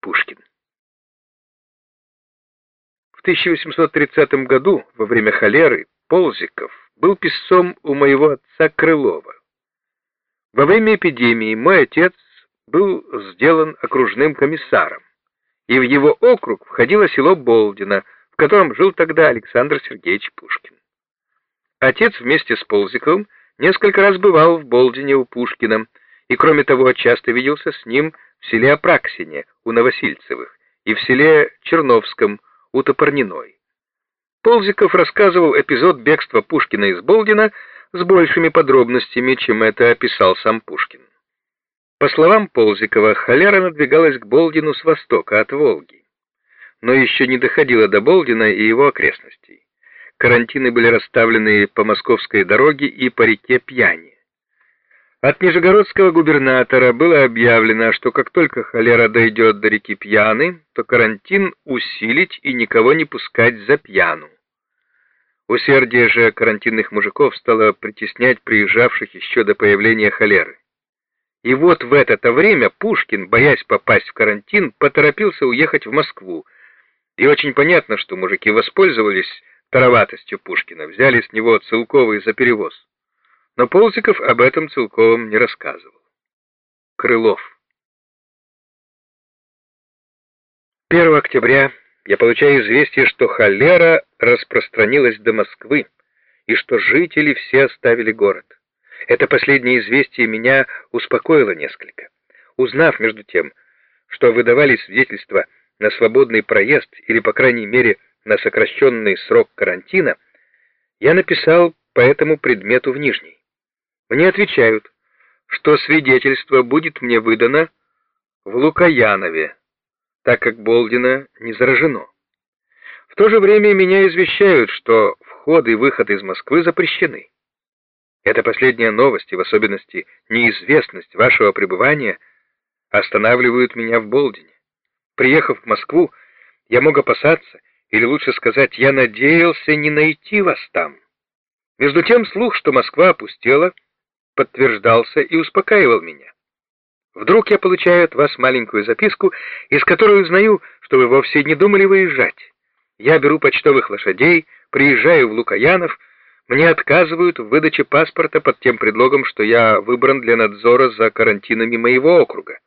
Пушкин. В 1830 году, во время холеры, Ползиков был писцом у моего отца Крылова. Во время эпидемии мой отец был сделан окружным комиссаром, и в его округ входило село Болдино, в котором жил тогда Александр Сергеевич Пушкин. Отец вместе с Ползиковым несколько раз бывал в Болдине у Пушкина, и кроме того часто виделся с ним в селе Апраксине у Новосильцевых и в селе Черновском у Топорниной. Ползиков рассказывал эпизод бегства Пушкина из Болдина с большими подробностями, чем это описал сам Пушкин. По словам Ползикова, холера надвигалась к Болдину с востока, от Волги, но еще не доходила до Болдина и его окрестностей. Карантины были расставлены по московской дороге и по реке Пьяни. От нижегородского губернатора было объявлено, что как только холера дойдет до реки Пьяны, то карантин усилить и никого не пускать за пьяну. Усердие же карантинных мужиков стало притеснять приезжавших еще до появления холеры. И вот в это время Пушкин, боясь попасть в карантин, поторопился уехать в Москву. И очень понятно, что мужики воспользовались тароватостью Пушкина, взяли с него целковый за перевоз. Но Ползиков об этом Целковым не рассказывал. Крылов. 1 октября я получаю известие, что холера распространилась до Москвы и что жители все оставили город. Это последнее известие меня успокоило несколько. Узнав, между тем, что выдавались свидетельства на свободный проезд или, по крайней мере, на сокращенный срок карантина, я написал по этому предмету в Нижний. Мне отвечают, что свидетельство будет мне выдано в Лукаянове, так как Болдина не заражено. В то же время меня извещают, что вход и выход из Москвы запрещены. Эта последняя новость, и в особенности неизвестность вашего пребывания, останавливают меня в Болдине. Приехав в Москву, я мог опасаться, или лучше сказать, я надеялся не найти вас там. Между тем слух, что Москва опустела, подтверждался и успокаивал меня. Вдруг я получаю от вас маленькую записку, из которой узнаю, что вы вовсе не думали выезжать. Я беру почтовых лошадей, приезжаю в Лукаянов, мне отказывают в выдаче паспорта под тем предлогом, что я выбран для надзора за карантинами моего округа.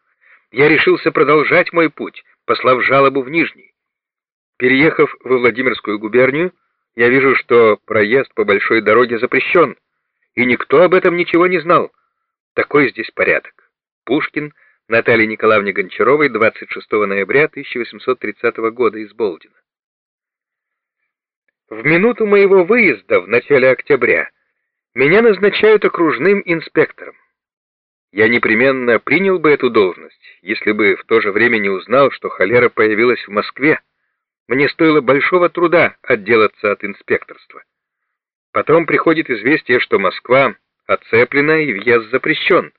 Я решился продолжать мой путь, послав жалобу в Нижний. Переехав во Владимирскую губернию, я вижу, что проезд по большой дороге запрещен и никто об этом ничего не знал. Такой здесь порядок. Пушкин Наталье Николаевне Гончаровой 26 ноября 1830 года из Болдина. В минуту моего выезда в начале октября меня назначают окружным инспектором. Я непременно принял бы эту должность, если бы в то же время не узнал, что холера появилась в Москве. Мне стоило большого труда отделаться от инспекторства. Потом приходит известие, что Москва оцеплена и въезд запрещен.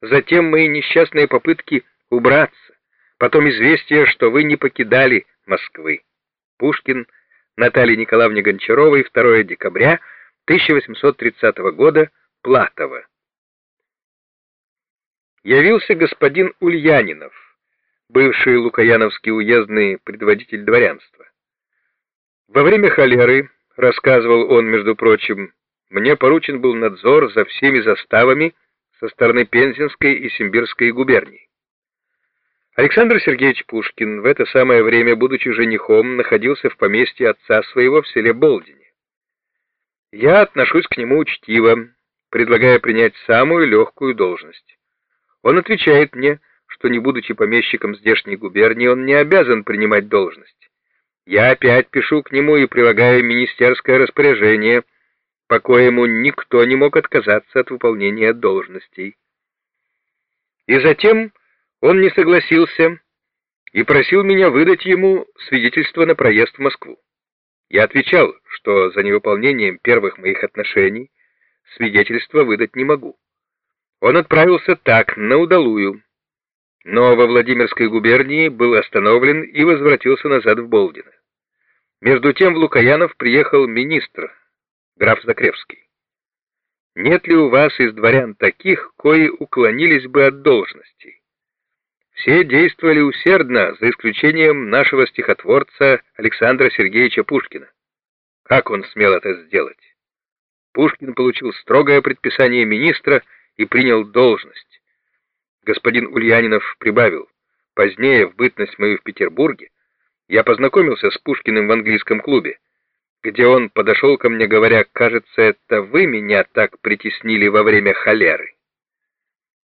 Затем мои несчастные попытки убраться. Потом известие, что вы не покидали Москвы. Пушкин Наталье Николаевне Гончаровой 2 декабря 1830 года, Платово. Явился господин Ульянинов, бывший Лукаяновский уездный предводитель дворянства. Во время холеры рассказывал он, между прочим, мне поручен был надзор за всеми заставами со стороны Пензенской и Симбирской губерний. Александр Сергеевич Пушкин в это самое время, будучи женихом, находился в поместье отца своего в селе Болдине. Я отношусь к нему учтиво, предлагая принять самую легкую должность. Он отвечает мне, что не будучи помещиком здешней губернии, он не обязан принимать должность. Я опять пишу к нему и прилагаю министерское распоряжение, по коему никто не мог отказаться от выполнения должностей. И затем он не согласился и просил меня выдать ему свидетельство на проезд в Москву. Я отвечал, что за невыполнением первых моих отношений свидетельство выдать не могу. Он отправился так, на удалую, но во Владимирской губернии был остановлен и возвратился назад в Болдино. Между тем в Лукаянов приехал министр, граф Закревский. Нет ли у вас из дворян таких, кои уклонились бы от должностей? Все действовали усердно, за исключением нашего стихотворца Александра Сергеевича Пушкина. Как он смел это сделать? Пушкин получил строгое предписание министра и принял должность. Господин Ульянинов прибавил, позднее, в бытность мою в Петербурге, я познакомился с Пушкиным в английском клубе, где он подошел ко мне, говоря, «Кажется, это вы меня так притеснили во время холеры».